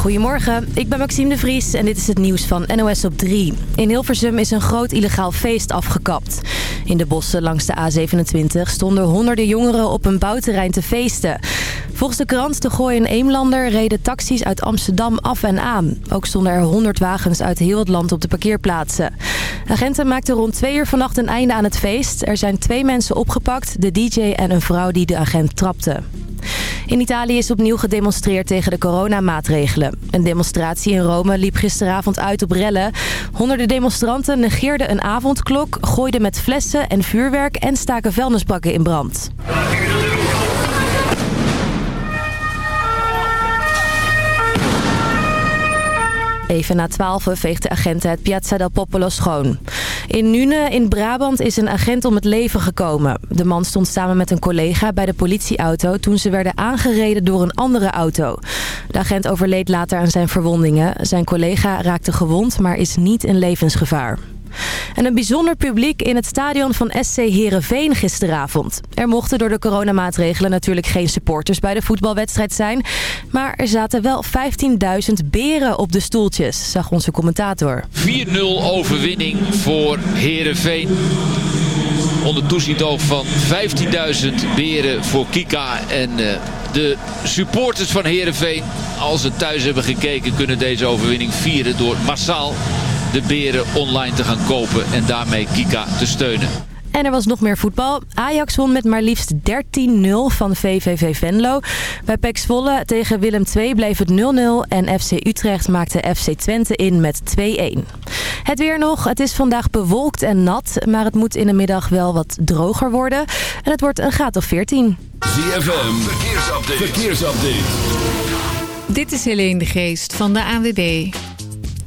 Goedemorgen, ik ben Maxime de Vries en dit is het nieuws van NOS op 3. In Hilversum is een groot illegaal feest afgekapt. In de bossen langs de A27 stonden honderden jongeren op een bouwterrein te feesten. Volgens de krant De Gooi en Eemlander reden taxis uit Amsterdam af en aan. Ook stonden er 100 wagens uit heel het land op de parkeerplaatsen. Agenten maakten rond twee uur vannacht een einde aan het feest. Er zijn twee mensen opgepakt, de DJ en een vrouw die de agent trapte. In Italië is opnieuw gedemonstreerd tegen de coronamaatregelen. Een demonstratie in Rome liep gisteravond uit op rellen. Honderden demonstranten negeerden een avondklok, gooiden met flessen en vuurwerk en staken vuilnisbakken in brand. Even na 12 veegt de agenten het Piazza del Popolo schoon. In Nune in Brabant is een agent om het leven gekomen. De man stond samen met een collega bij de politieauto toen ze werden aangereden door een andere auto. De agent overleed later aan zijn verwondingen. Zijn collega raakte gewond, maar is niet in levensgevaar. En een bijzonder publiek in het stadion van SC Heerenveen gisteravond. Er mochten door de coronamaatregelen natuurlijk geen supporters bij de voetbalwedstrijd zijn. Maar er zaten wel 15.000 beren op de stoeltjes, zag onze commentator. 4-0 overwinning voor Heerenveen. Onder toezicht van 15.000 beren voor Kika en... Uh, de supporters van Heerenveen, als ze thuis hebben gekeken, kunnen deze overwinning vieren door massaal de beren online te gaan kopen en daarmee Kika te steunen. En er was nog meer voetbal. Ajax won met maar liefst 13-0 van VVV Venlo. Bij PEC Zwolle tegen Willem II bleef het 0-0 en FC Utrecht maakte FC Twente in met 2-1. Het weer nog. Het is vandaag bewolkt en nat, maar het moet in de middag wel wat droger worden. En het wordt een graad of 14. ZFM, verkeersupdate. verkeersupdate. Dit is Helene de Geest van de ANWB.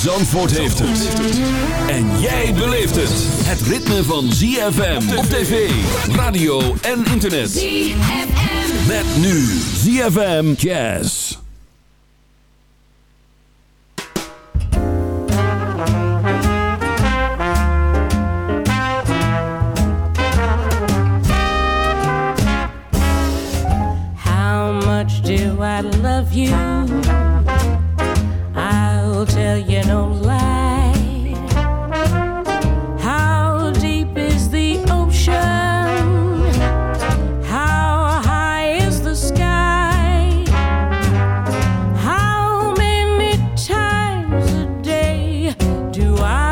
Zandvoort heeft het. En jij beleeft het. Het ritme van ZFM op tv, radio en internet. ZFM. Met nu ZFM Jazz. How much do I love you? Do I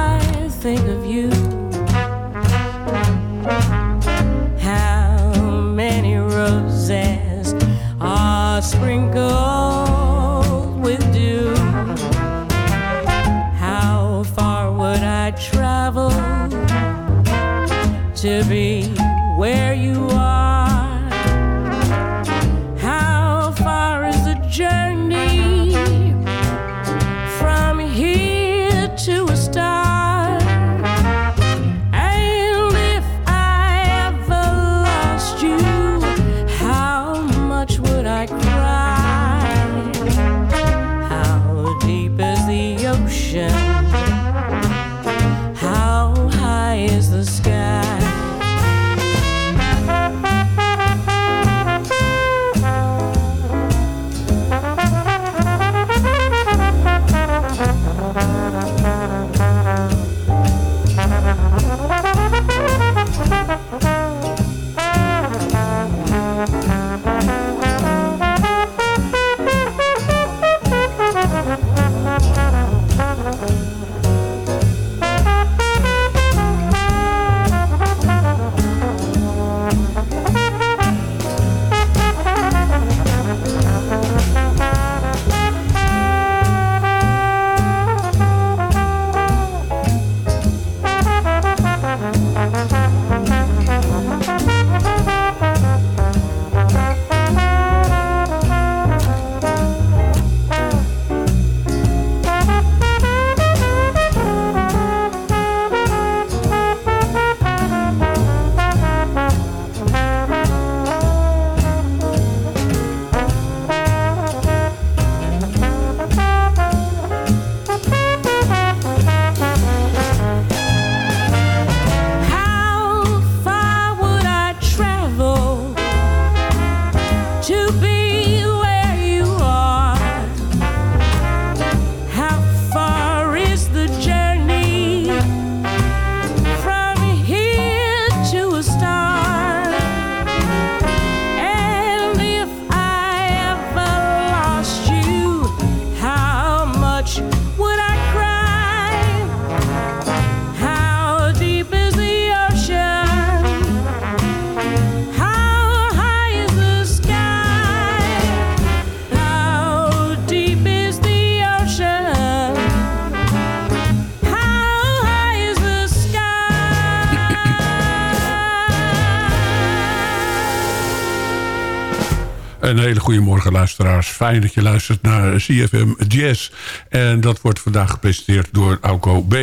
hele goede morgen luisteraars. Fijn dat je luistert naar CFM Jazz. En dat wordt vandaag gepresenteerd door Auko B.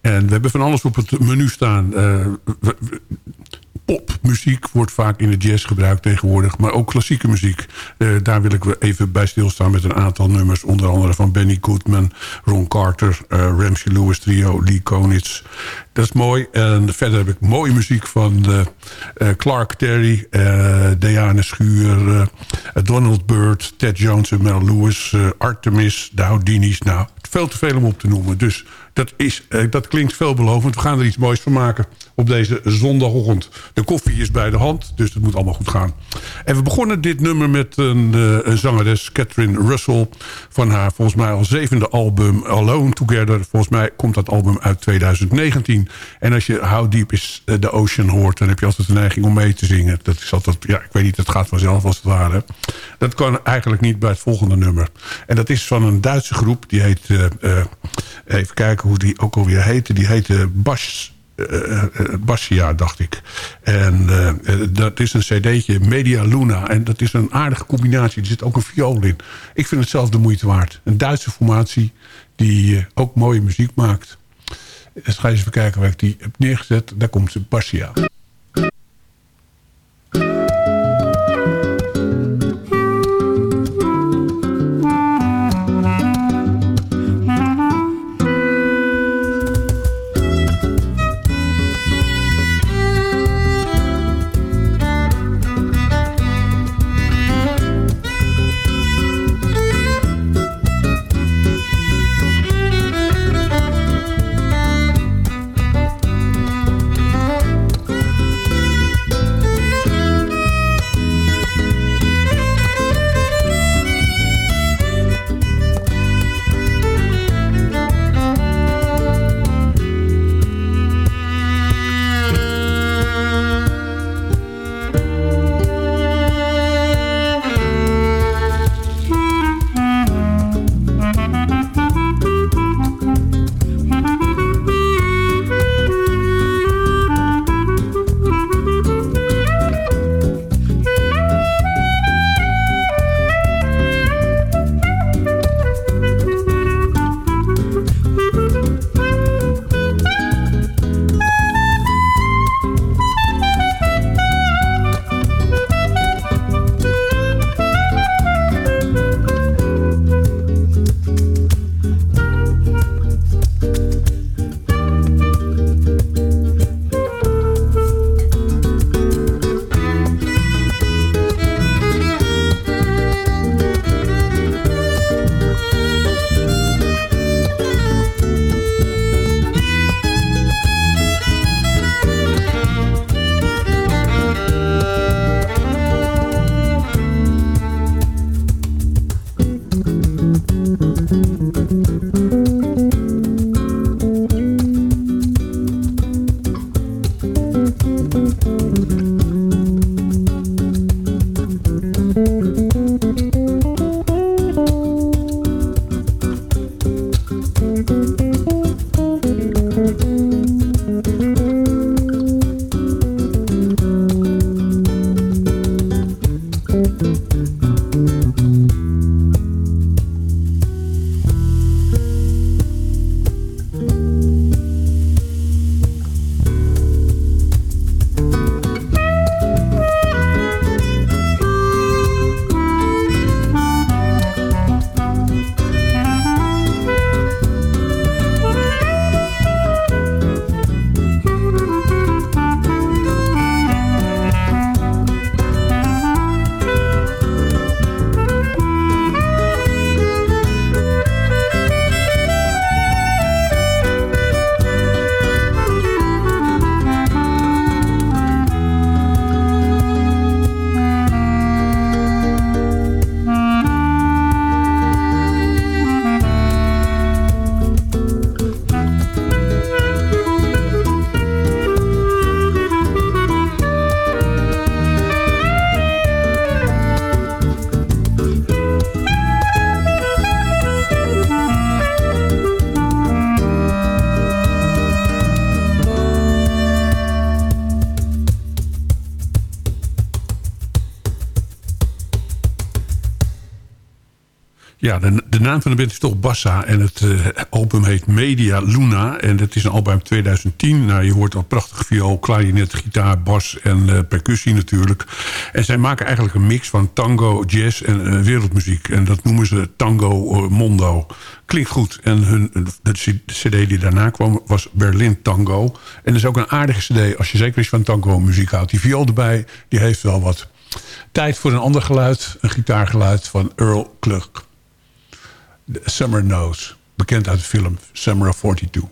En we hebben van alles op het menu staan. Uh, popmuziek wordt vaak in de jazz gebruikt tegenwoordig. Maar ook klassieke muziek. Uh, daar wil ik even bij stilstaan met een aantal nummers. Onder andere van Benny Goodman, Ron Carter, uh, Ramsey Lewis Trio, Lee Konitz. Dat is mooi. En verder heb ik mooie muziek van uh, Clark Terry, Diana Schuur, Donald Byrd, Ted Jones en Mel Lewis, Artemis, de Houdinis. Nou, veel te veel om op te noemen. Dus dat, is, dat klinkt veelbelovend. We gaan er iets moois van maken op deze zondagochtend. De koffie is bij de hand, dus het moet allemaal goed gaan. En we begonnen dit nummer met een, uh, een zangeres, Catherine Russell... van haar volgens mij al zevende album Alone Together. Volgens mij komt dat album uit 2019. En als je How Deep is the Ocean hoort... dan heb je altijd de neiging om mee te zingen. Dat is altijd, ja, ik weet niet, het gaat vanzelf als het ware. Dat kan eigenlijk niet bij het volgende nummer. En dat is van een Duitse groep, die heet... Uh, even kijken hoe die ook alweer heette. Die heette Bas uh, Basia, dacht ik. En dat is een cd'tje, Media Luna. En dat is een aardige combinatie. Er zit ook een viool in. Ik vind het zelf de moeite waard. Een Duitse formatie die ook mooie muziek maakt. Dus ga eens even kijken waar ik die heb neergezet. Daar komt ze, Ja, de, de naam van de band is toch Bassa. En het eh, album heet Media Luna. En het is een album uit 2010. Nou, je hoort al prachtig viool, klarinet, gitaar, bas en eh, percussie natuurlijk. En zij maken eigenlijk een mix van tango, jazz en eh, wereldmuziek. En dat noemen ze Tango Mondo. Klinkt goed. En hun, de cd die daarna kwam was Berlin Tango. En dat is ook een aardige cd als je zeker eens van tango muziek houdt. Die viool erbij, die heeft wel wat. Tijd voor een ander geluid. Een gitaargeluid van Earl Klug. Summer Knows. Bekend uit de film Summer of 42.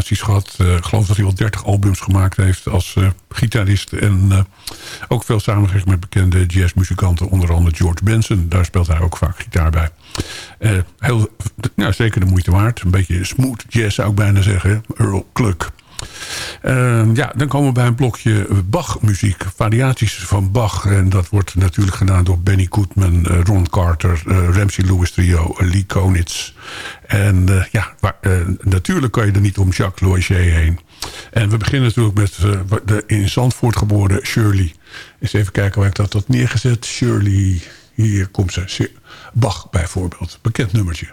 Gehad. Eh, ik geloof dat hij al 30 albums gemaakt heeft als eh, gitarist. En eh, ook veel samengewerkt met bekende jazzmuzikanten. Onder andere George Benson. Daar speelt hij ook vaak gitaar bij. Heel, nou, zeker de moeite waard. Een beetje smooth jazz zou ik bijna zeggen. Earl Cluck. Uh, ja, dan komen we bij een blokje Bach-muziek. Variaties van Bach. En dat wordt natuurlijk gedaan door Benny Goodman, uh, Ron Carter, uh, Ramsey Lewis Trio, Lee Konitz. En uh, ja, natuurlijk kan je er niet om Jacques Loisier heen. En we beginnen natuurlijk met de in Zandvoort geboren Shirley. Eens even kijken waar ik dat had neergezet. Shirley, hier komt ze. Bach bijvoorbeeld, bekend nummertje.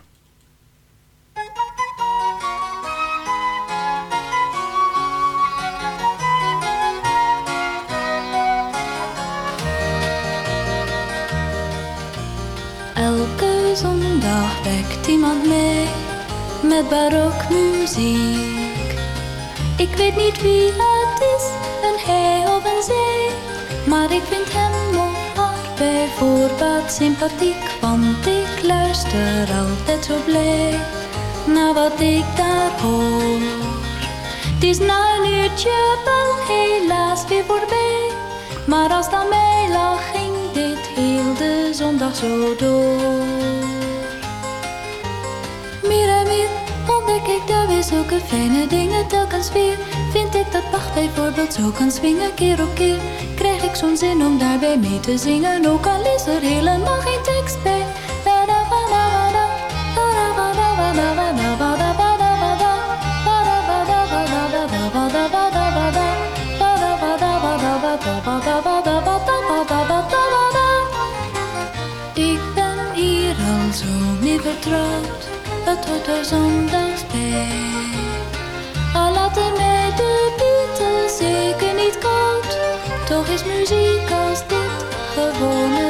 Iemand mee met barokmuziek. Ik weet niet wie het is, een hij of een zij, maar ik vind hem of haar bij sympathiek, want ik luister altijd zo blij naar wat ik daar hoor. Het is na een uurtje wel helaas weer voorbij, maar als dan mij lag ging dit heel de zondag zo door. Ontdek ik daar weer zulke fijne dingen telkens weer. Vind ik dat Bach bijvoorbeeld zo kan swingen keer op keer. Krijg ik zo'n zin om daarbij mee te zingen, ook al is er helemaal geen tekst bij. Ik ben hier al zo mee vertrouwd, het hoort er. Al laten mij de Beatles zeker niet koud, toch is muziek als dit gewoon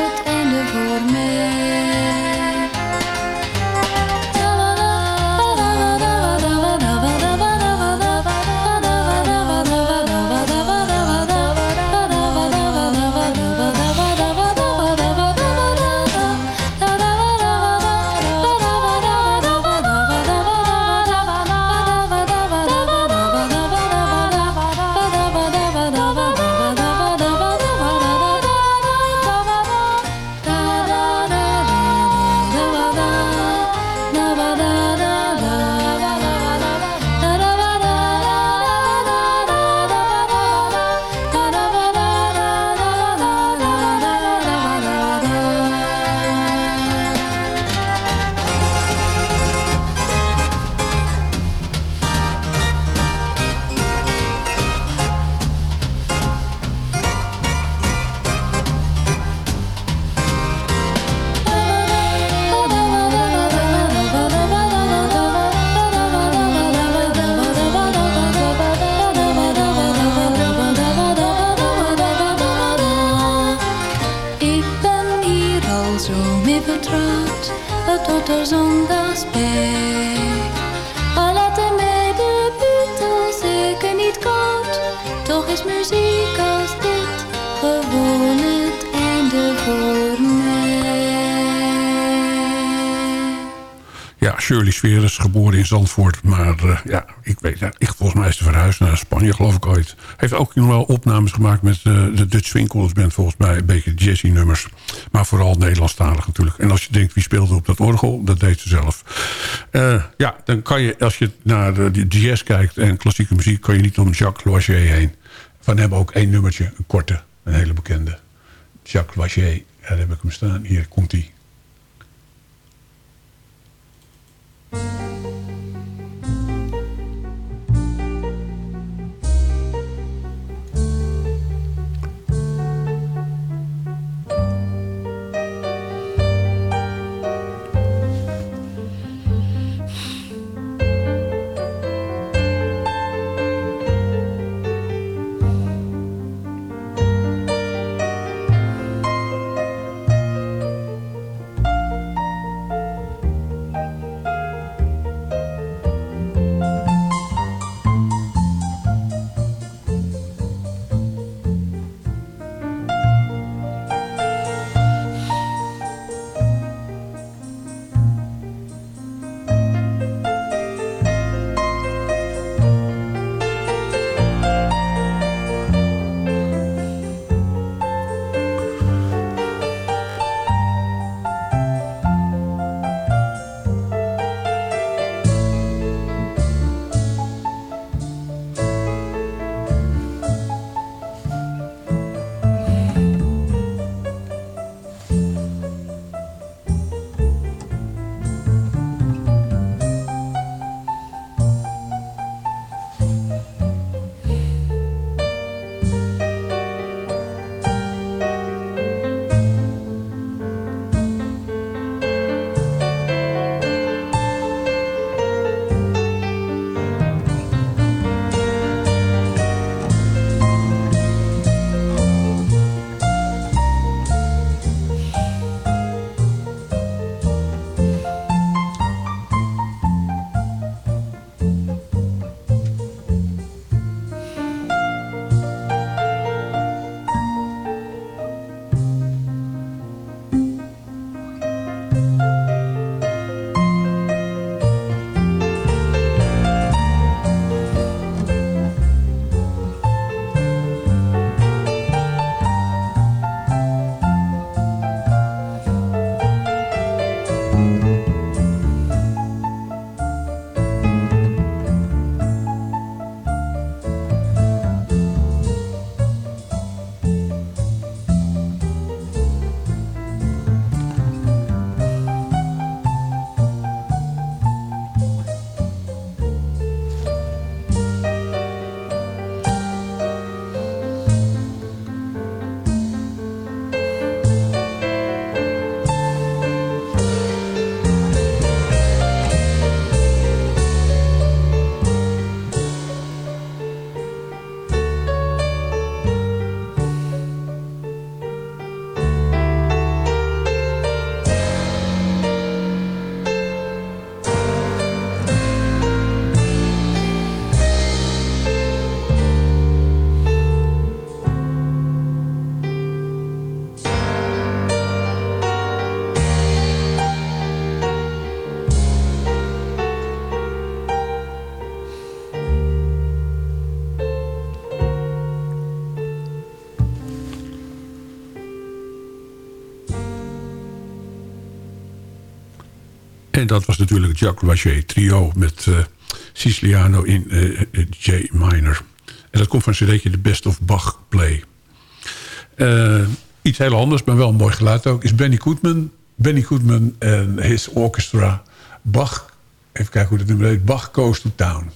Zandvoort. Maar uh, ja, ik weet ja, ik, volgens mij is ze verhuisd naar Spanje, geloof ik ooit. Heeft ook nog wel opnames gemaakt met uh, de Dutch Winkels Band. Volgens mij een beetje jazzy nummers. Maar vooral Nederlandstalig natuurlijk. En als je denkt, wie speelde op dat orgel? Dat deed ze zelf. Uh, ja, dan kan je, als je naar de jazz kijkt en klassieke muziek... kan je niet om Jacques Loisier heen. Van hebben ook één nummertje, een korte, een hele bekende. Jacques Loisier, daar heb ik hem staan. Hier komt hij. En dat was natuurlijk Jacques Loisier trio met uh, Siciliano in uh, J minor. En dat komt van zijn cd'tje The Best of Bach Play. Iets heel anders, maar wel een mooi geluid ook... is Benny Goodman. Benny Goodman en his orchestra. Bach, even kijken hoe dat nummer heet. Bach Goes to Town.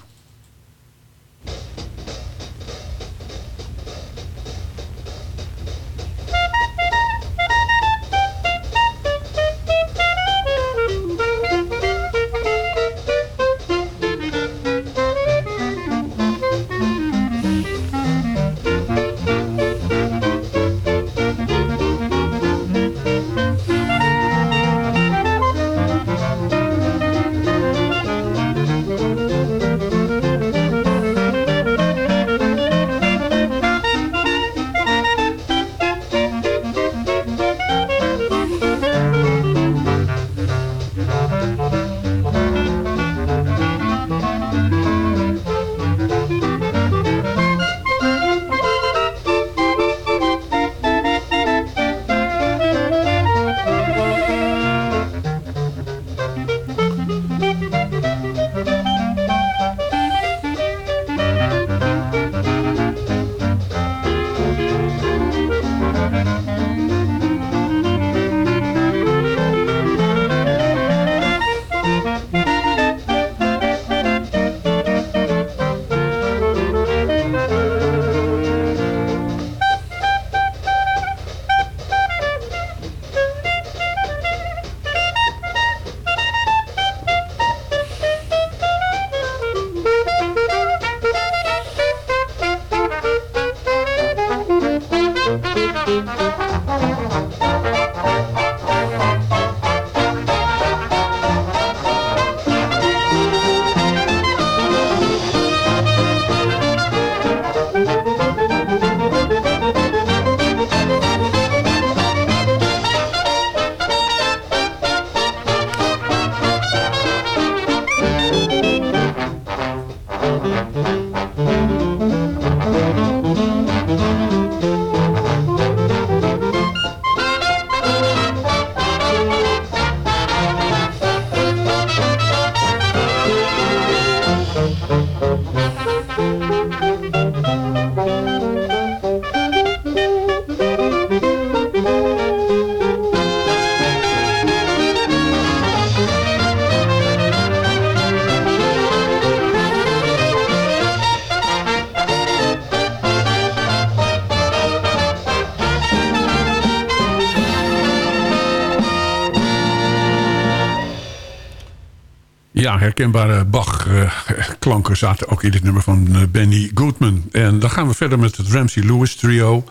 Herkenbare Bach-klanken zaten ook in dit nummer van eh, Benny Goodman. En dan gaan we verder met het Ramsey Lewis trio.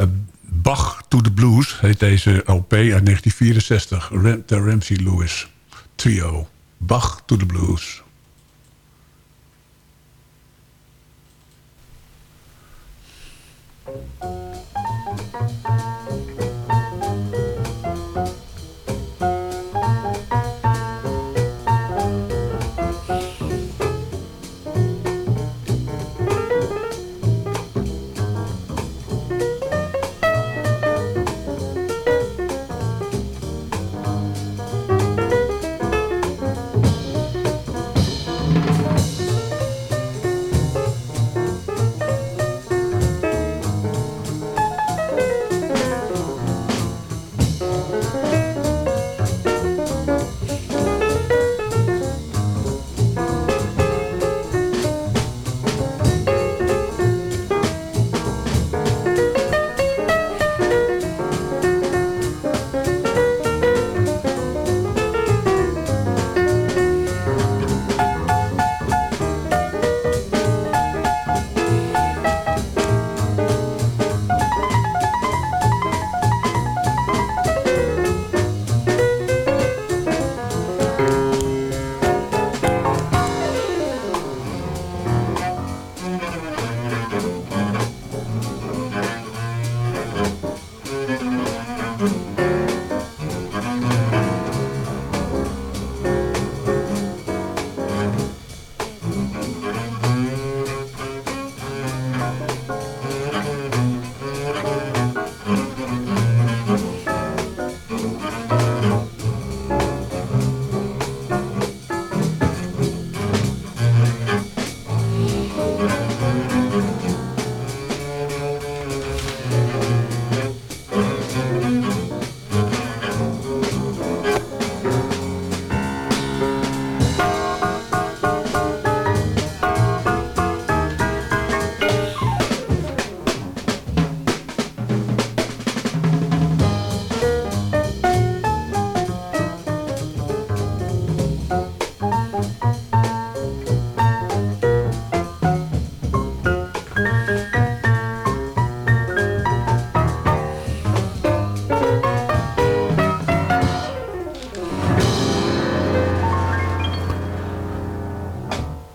Uh, Bach to the Blues heet deze LP uit 1964. De Ramsey Lewis trio. Bach to the Blues.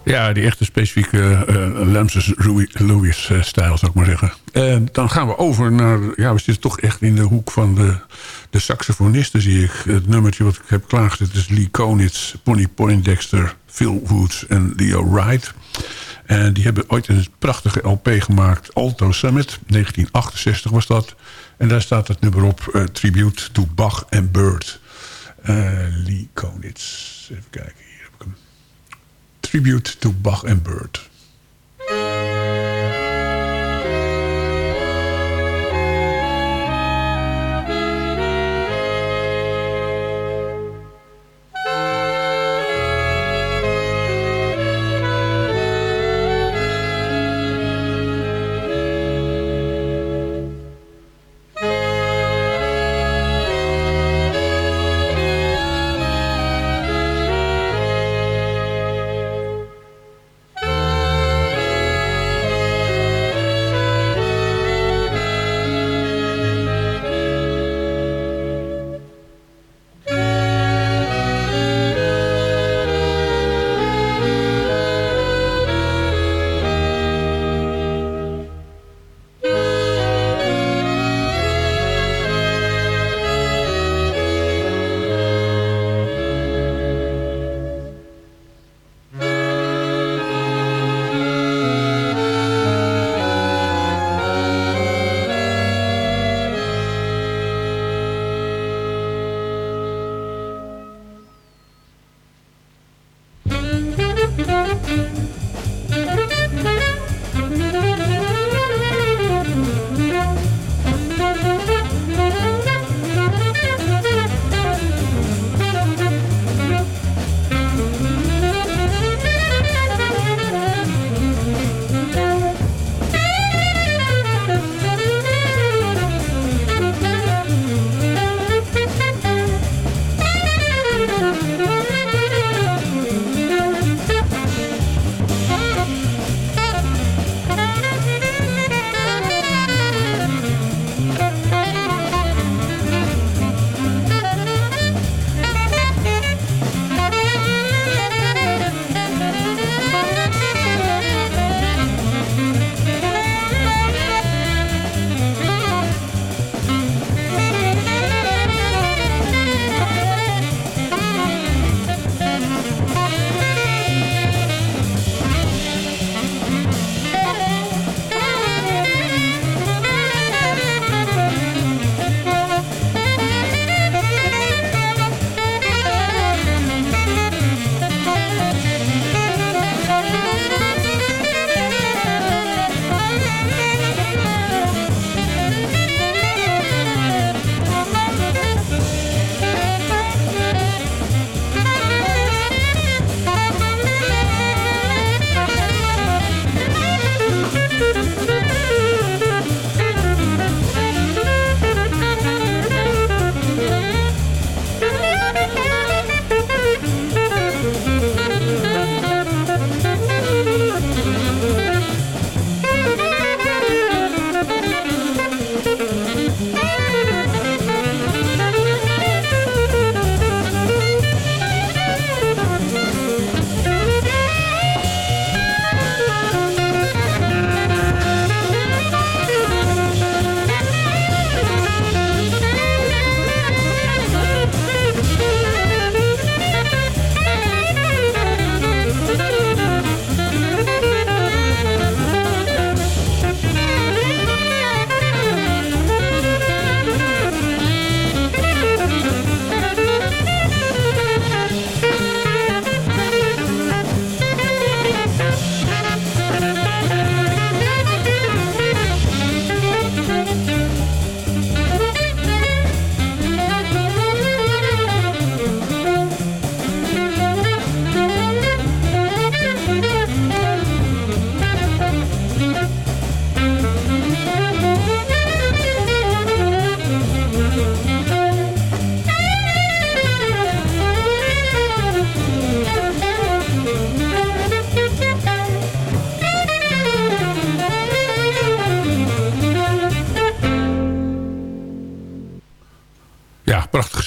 Ja, die echte specifieke uh, Lamses Lewis-stijl, zou ik maar zeggen. Dan gaan we over naar... Ja, we zitten toch echt in de hoek van de, de saxofonisten, zie ik. Het nummertje wat ik heb klaargezet is Lee Konitz, Pony Poindexter, Phil Woods en Leo Wright. En die hebben ooit een prachtige LP gemaakt. Alto Summit, 1968 was dat. En daar staat het nummer op, Tribute to Bach and Bird. Lee Konitz, even kijken. Tribute to Bach and Bird.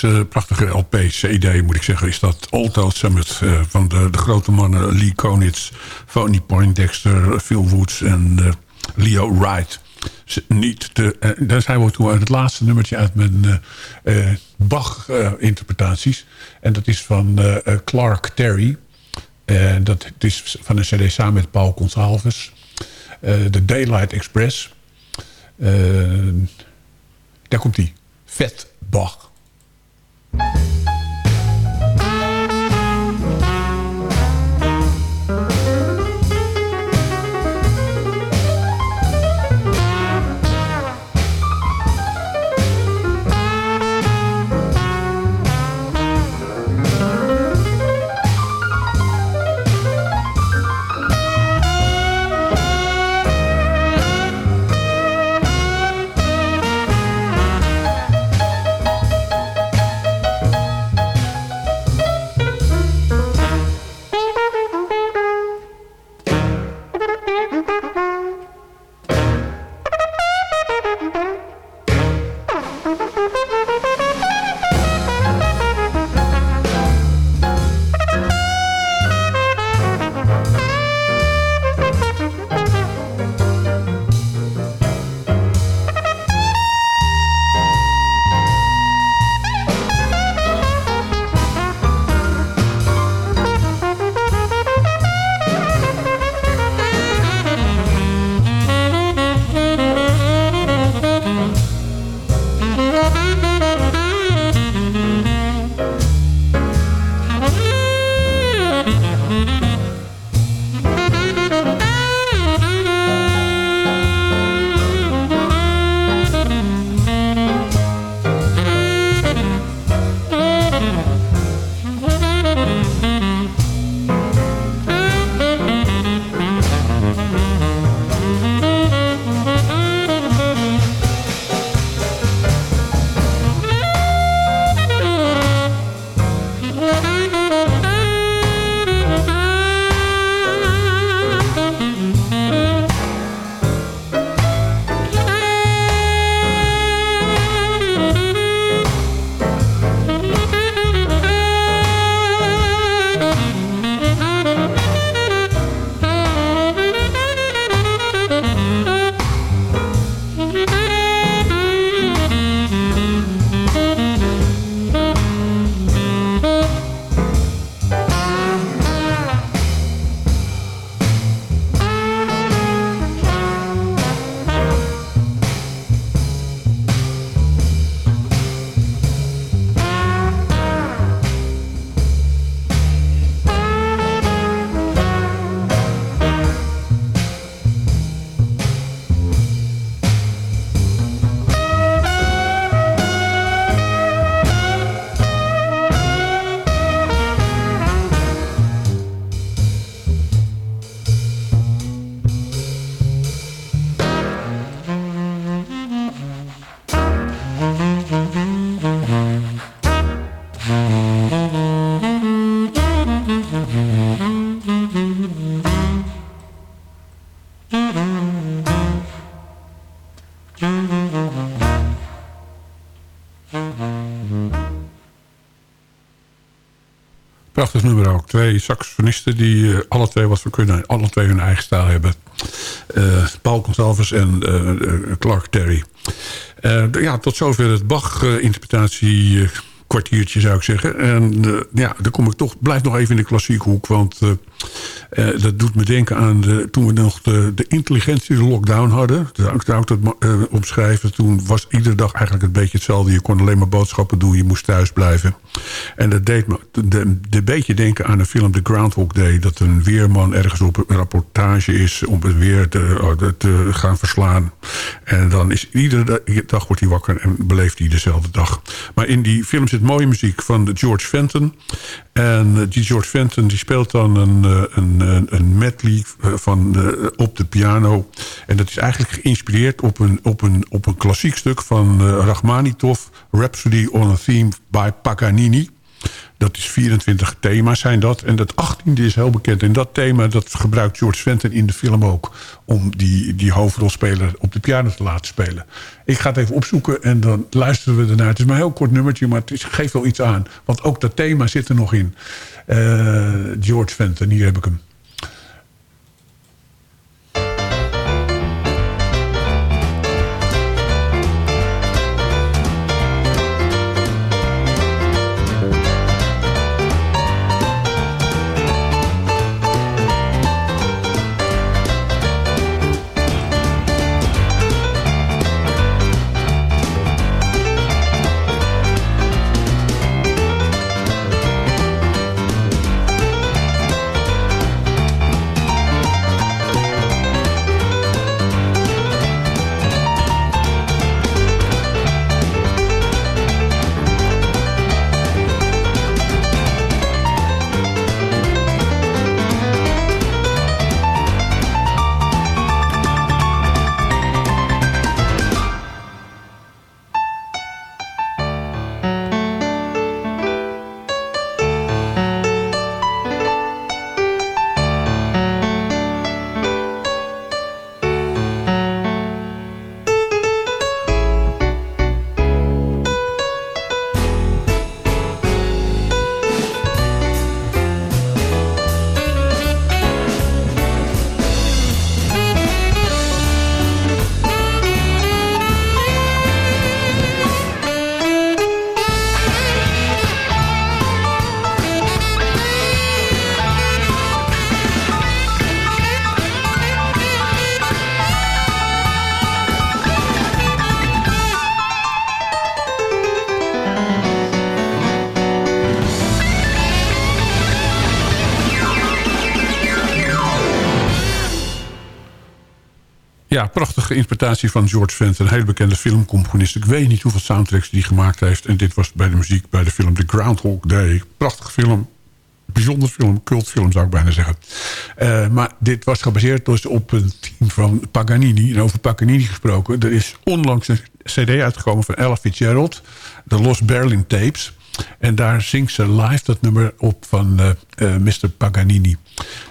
Prachtige, prachtige LP, CD moet ik zeggen... is dat Town Summit uh, van de, de, grote mannen Lee Konitz... Fonny Poindexter, Phil Woods en Leo Wright. Niet te, uh, daar zijn we toen het laatste nummertje uit met Bach-interpretaties. en dat is van Clark Terry. En dat is van een cd samen met Paul Gonsalves. De Daylight Express. daar komt hij. Vet Bach. Prachtig Twee saxofonisten die uh, alle twee wat we kunnen. Alle twee hun eigen stijl hebben. Uh, Paul Gonsalves en uh, Clark Terry. ja, tot zover het Bach-interpretatie kwartiertje zou ik zeggen. En ja, dan kom ik toch, blijf nog even in de klassieke hoek. Want uh, dat doet me denken aan de, toen we nog de, de intelligentie lockdown hadden. Zou ik dat uh, opschrijven. Toen was iedere dag eigenlijk een beetje hetzelfde. Je kon alleen maar boodschappen doen. Je moest thuis blijven. En dat deed me de, beetje denken aan de film The Groundhog Day. Dat een weerman ergens op een rapportage is om het weer te, te gaan verslaan. En dan is iedere dag wordt hij wakker en beleeft hij dezelfde dag. Maar in die film zit mooie muziek van George Fenton. En die George Fenton die speelt dan een, een, een medley van de, op de piano. En dat is eigenlijk geïnspireerd op een, op een, op een klassiek stuk van Rachmaninoff... Rhapsody on a Theme by Paganini. Dat is 24 thema's zijn dat. En dat 18e is heel bekend. En dat thema dat gebruikt George Fenton in de film ook. Om die, die hoofdrolspeler op de piano te laten spelen. Ik ga het even opzoeken en dan luisteren we ernaar. Het is maar een heel kort nummertje, maar het geeft wel iets aan. Want ook dat thema zit er nog in. Eh, George Fenton, hier heb ik hem. Prachtige interpretatie van George Fenton. Een hele bekende filmcomponist. Ik weet niet hoeveel soundtracks die gemaakt heeft. En dit was bij de muziek bij de film The Groundhog Day. Prachtige film. Bijzonder film, cultfilm zou ik bijna zeggen. Uh, maar dit was gebaseerd dus op een team van Paganini. En over Paganini gesproken. Er is onlangs een cd uitgekomen van Ella Fitzgerald. The Lost Berlin Tapes. En daar zingt ze live dat nummer op van uh, uh, Mr. Paganini.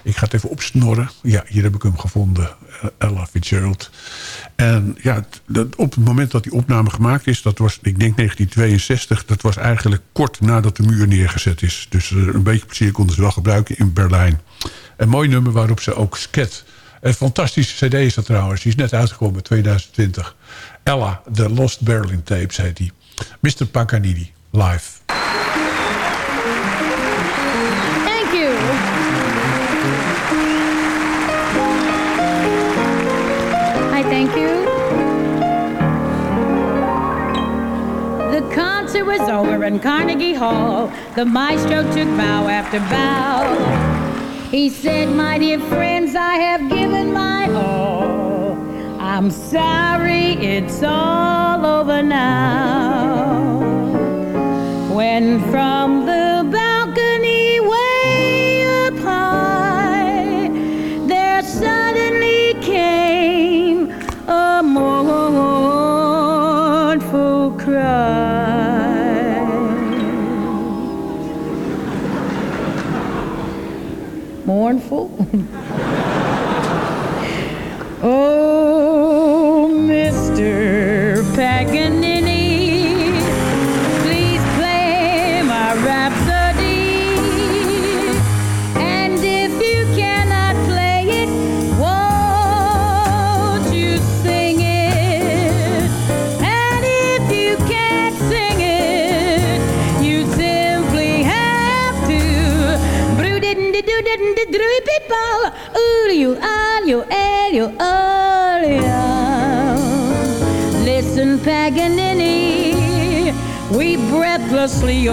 Ik ga het even opsnorren. Ja, hier heb ik hem gevonden. Ella Fitzgerald. En ja, op het moment dat die opname gemaakt is... dat was, ik denk 1962... dat was eigenlijk kort nadat de muur neergezet is. Dus een beetje plezier konden ze wel gebruiken in Berlijn. Een mooi nummer waarop ze ook sket... Een fantastische cd is dat trouwens. Die is net uitgekomen in 2020. Ella, The Lost Berlin Tapes heet die. Mr. Paganini, live. Over in Carnegie Hall. The maestro took bow after bow. He said, My dear friends, I have given my all. I'm sorry it's all over now. When from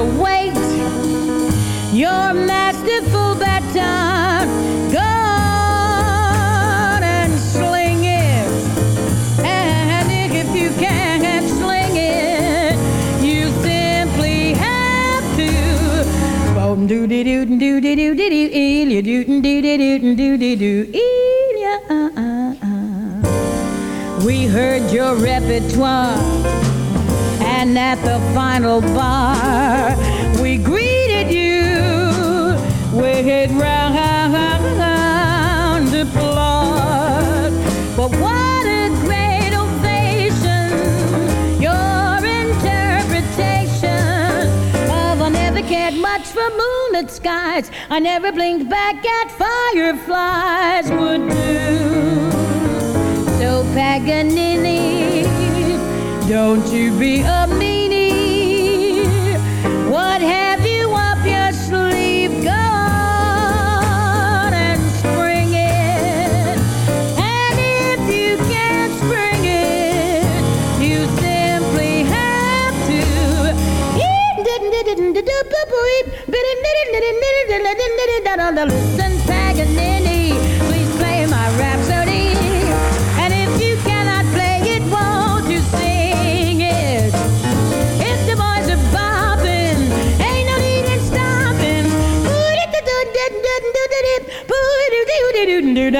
await your masterful baton. Go on and sling it. And if you can't sling it, you simply have to. Bom doo doo doo doo doo Ilya doo doo dee doo doo dee doo Ilya. We heard your repertoire, and at the final bar, we greeted you with round applause. But what a great ovation! Your interpretation of I never cared much for moonlit skies. I never blinked back at fireflies would do. So Paganini don't you be a meanie. What have you up your sleeve? Go on and spring it. And if you can't spring it, you simply have to. Listen, Paganini,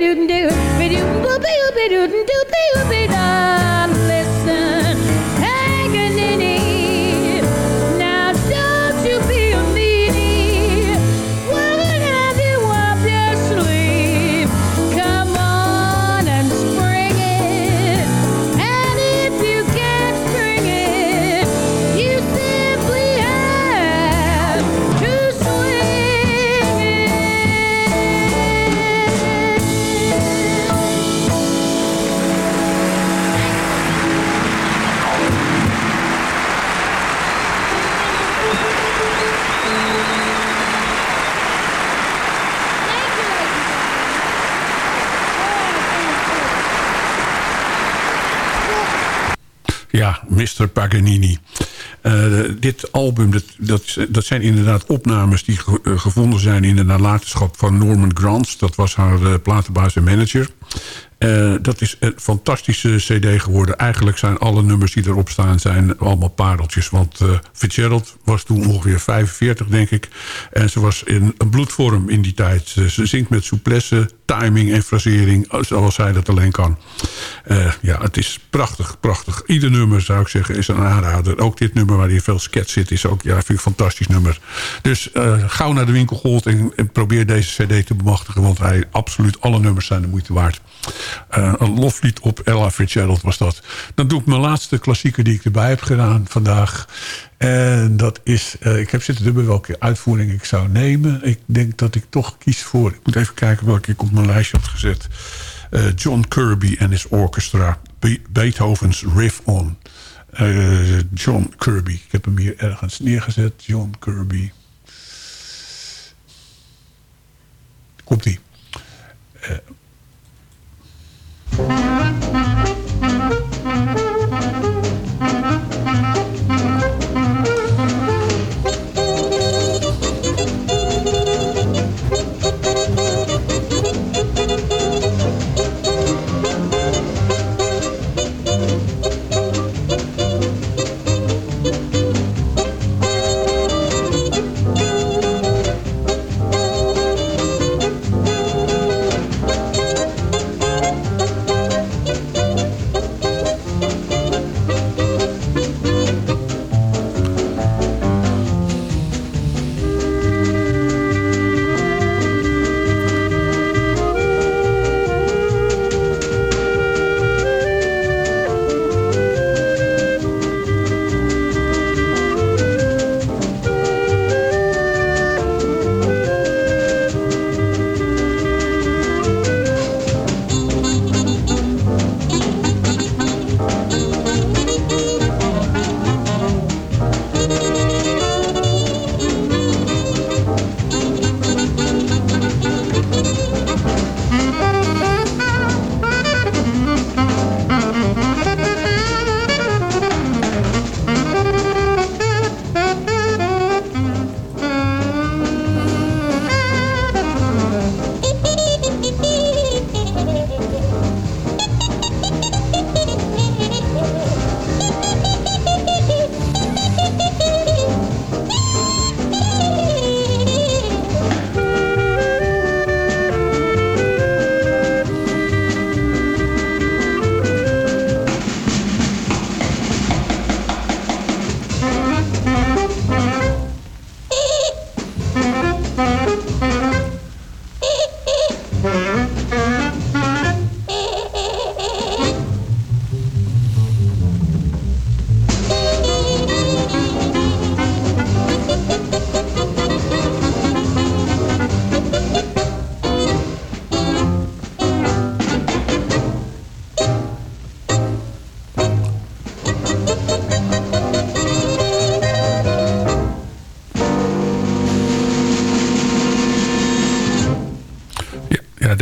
do do Mr. Paganini. Eh, dit album, dat, dat, zijn inderdaad opnames die eh, gevonden zijn in de nalatenschap van Norman Grant. Dat was haar eh, platenbaas en manager. Dat is een fantastische cd geworden. Eigenlijk zijn alle nummers die erop staan zijn allemaal pareltjes. Want Fitzgerald was toen ongeveer 45, denk ik. En ze was in een bloedvorm in die tijd. Ze zingt met souplesse, timing en frasering. Zoals zij dat alleen kan. Eh, ja, het is prachtig, prachtig. Ieder nummer, zou ik zeggen, is een aanrader. Ook dit nummer waar hier veel sketch zit, is ook ja, een fantastisch nummer. Dus eh, gauw naar de winkel Gold en, en probeer deze cd te bemachtigen. Want hij, absoluut alle nummers zijn de moeite waard. Eh, een loflied op Ella Fitzgerald was dat. Dan doe ik mijn laatste klassieker die ik erbij heb gedaan vandaag. En dat is, eh, ik heb zitten dubbel welke uitvoering ik zou nemen. Ik denk dat ik toch kies voor, ik moet even kijken welke ik op mijn lijstje had gezet. Eh, John Kirby en his orchestra. Be- Beethoven's Riff On. Eh, John Kirby. Ik heb hem hier ergens neergezet. John Kirby. Komt-ie.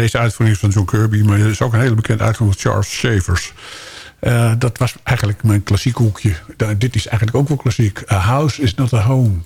deze uitvoering van John Kirby... maar er is ook een hele bekende uitvoering van Charles Shavers. Eh, dat was eigenlijk mijn klassiek hoekje. Nou, dit is eigenlijk ook wel klassiek. A house is not a home.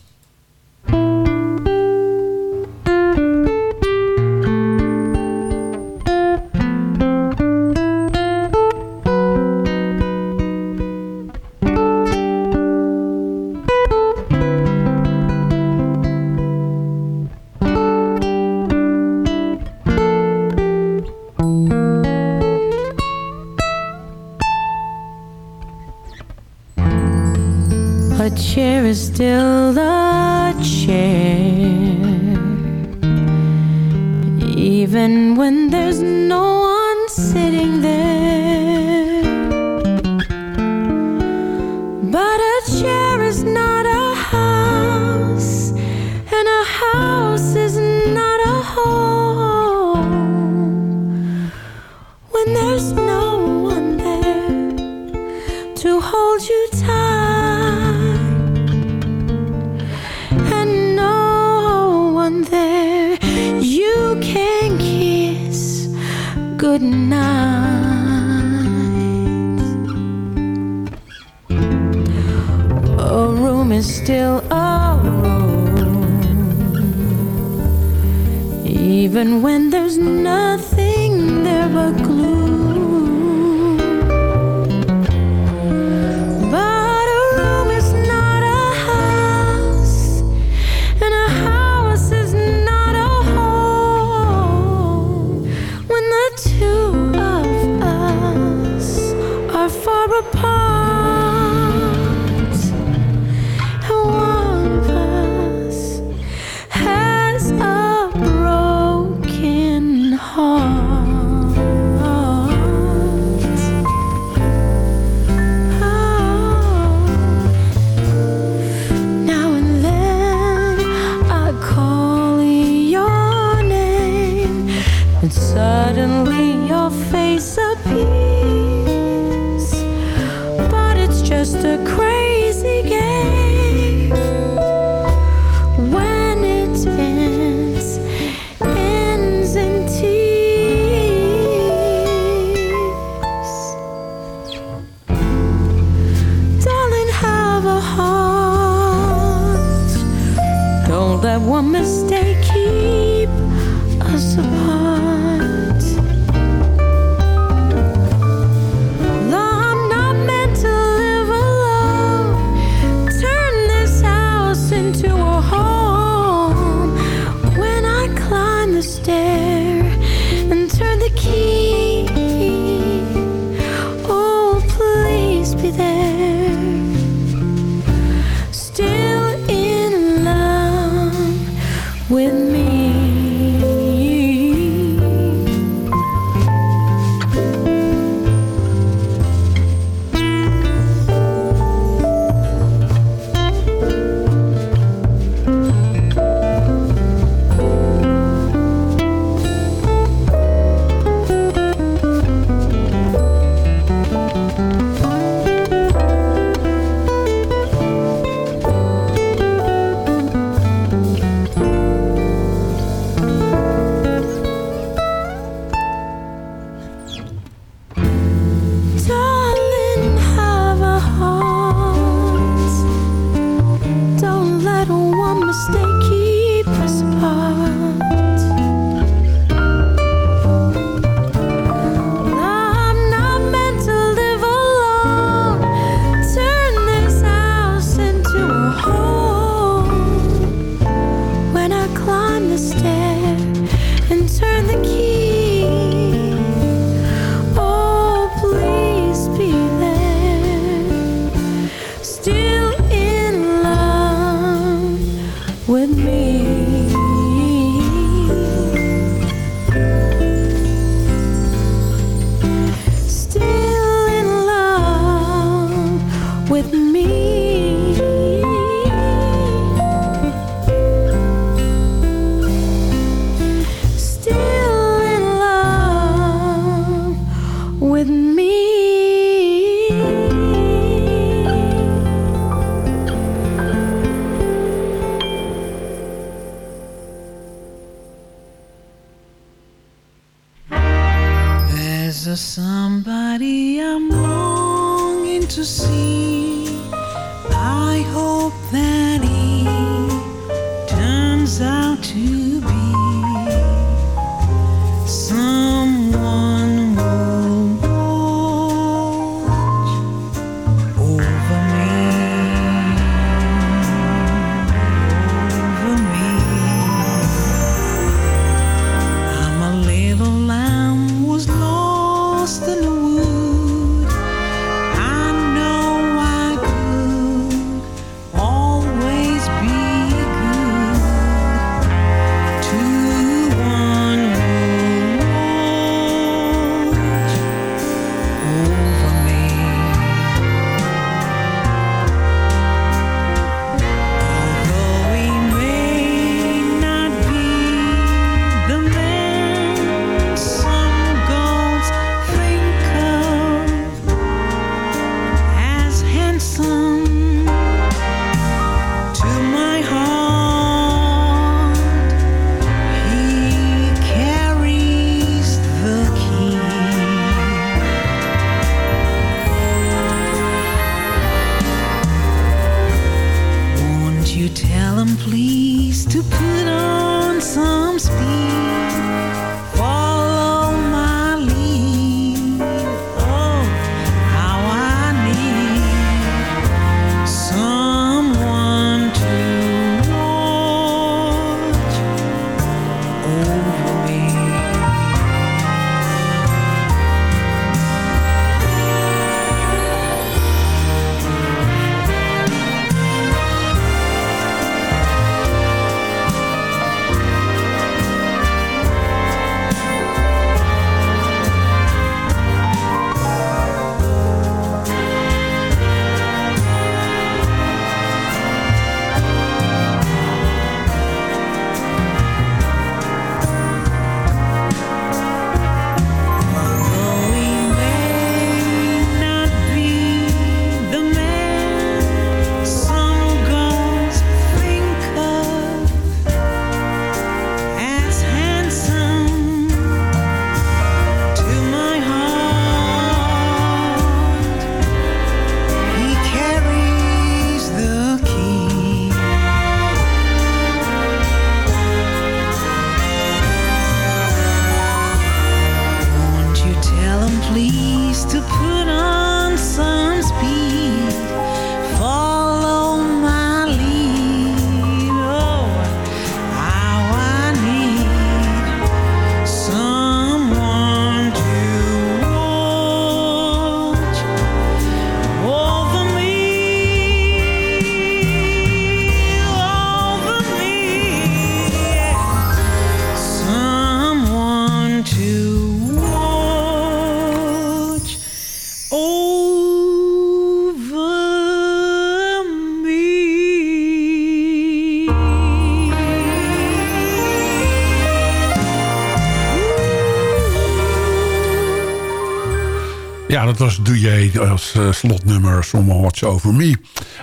Dat was Doe als uh, slotnummer Someone Watch Over Me.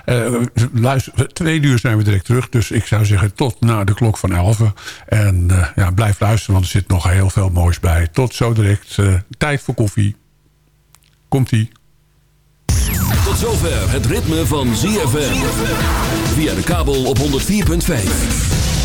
Uh, luister, twee uur zijn we direct terug. Dus ik zou zeggen tot na de klok van 11. En uh, ja, blijf luisteren, want er zit nog heel veel moois bij. Tot zo direct. tijd voor koffie. Komt-ie. Tot zover het ritme van ZFM. Via de kabel op 104.5.